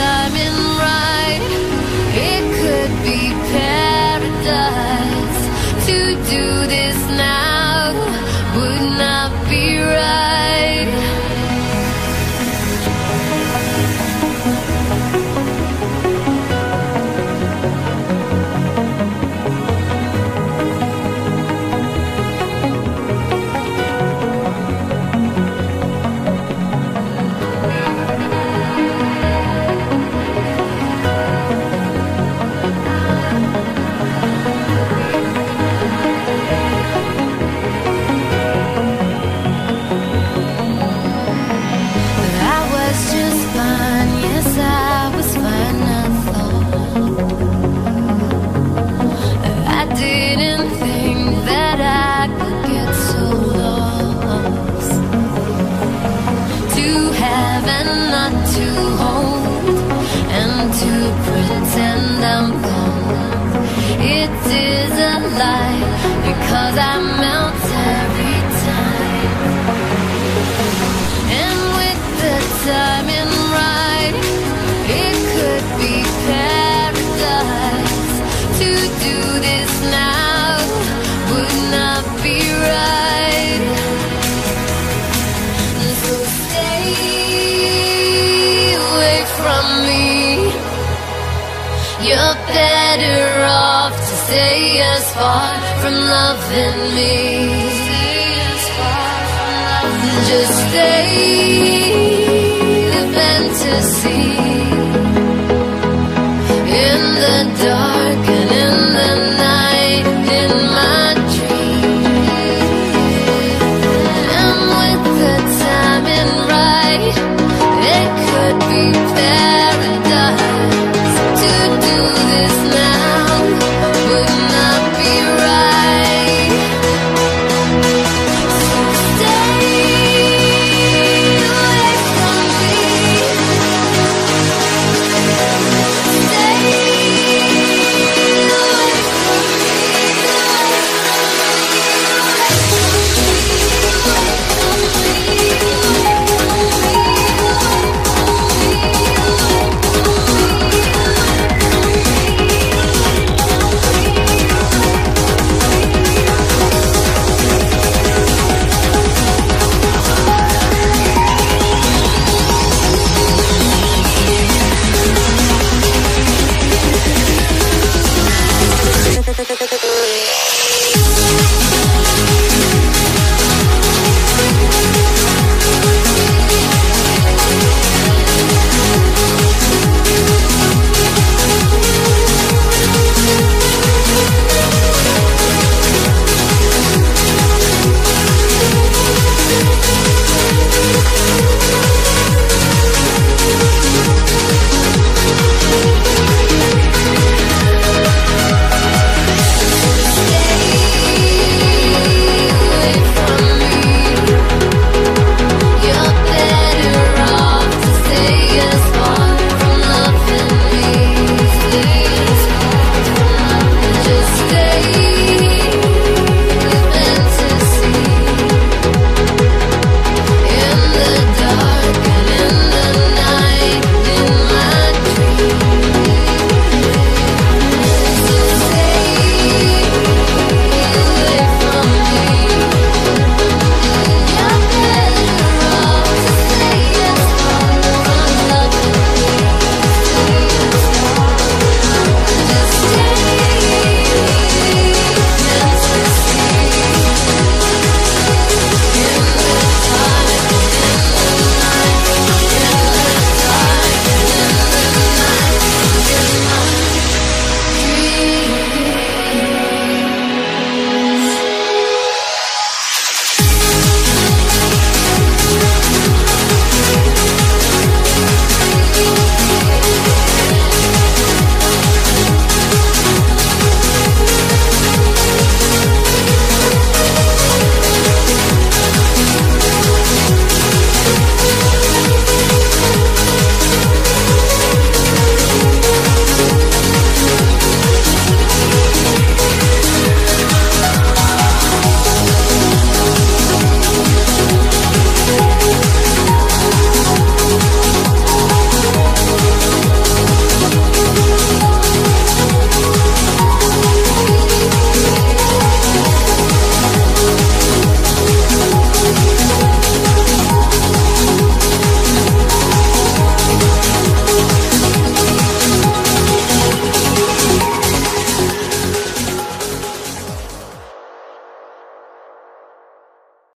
Diamond right are better off to stay as far from loving me. Just stay the fantasy.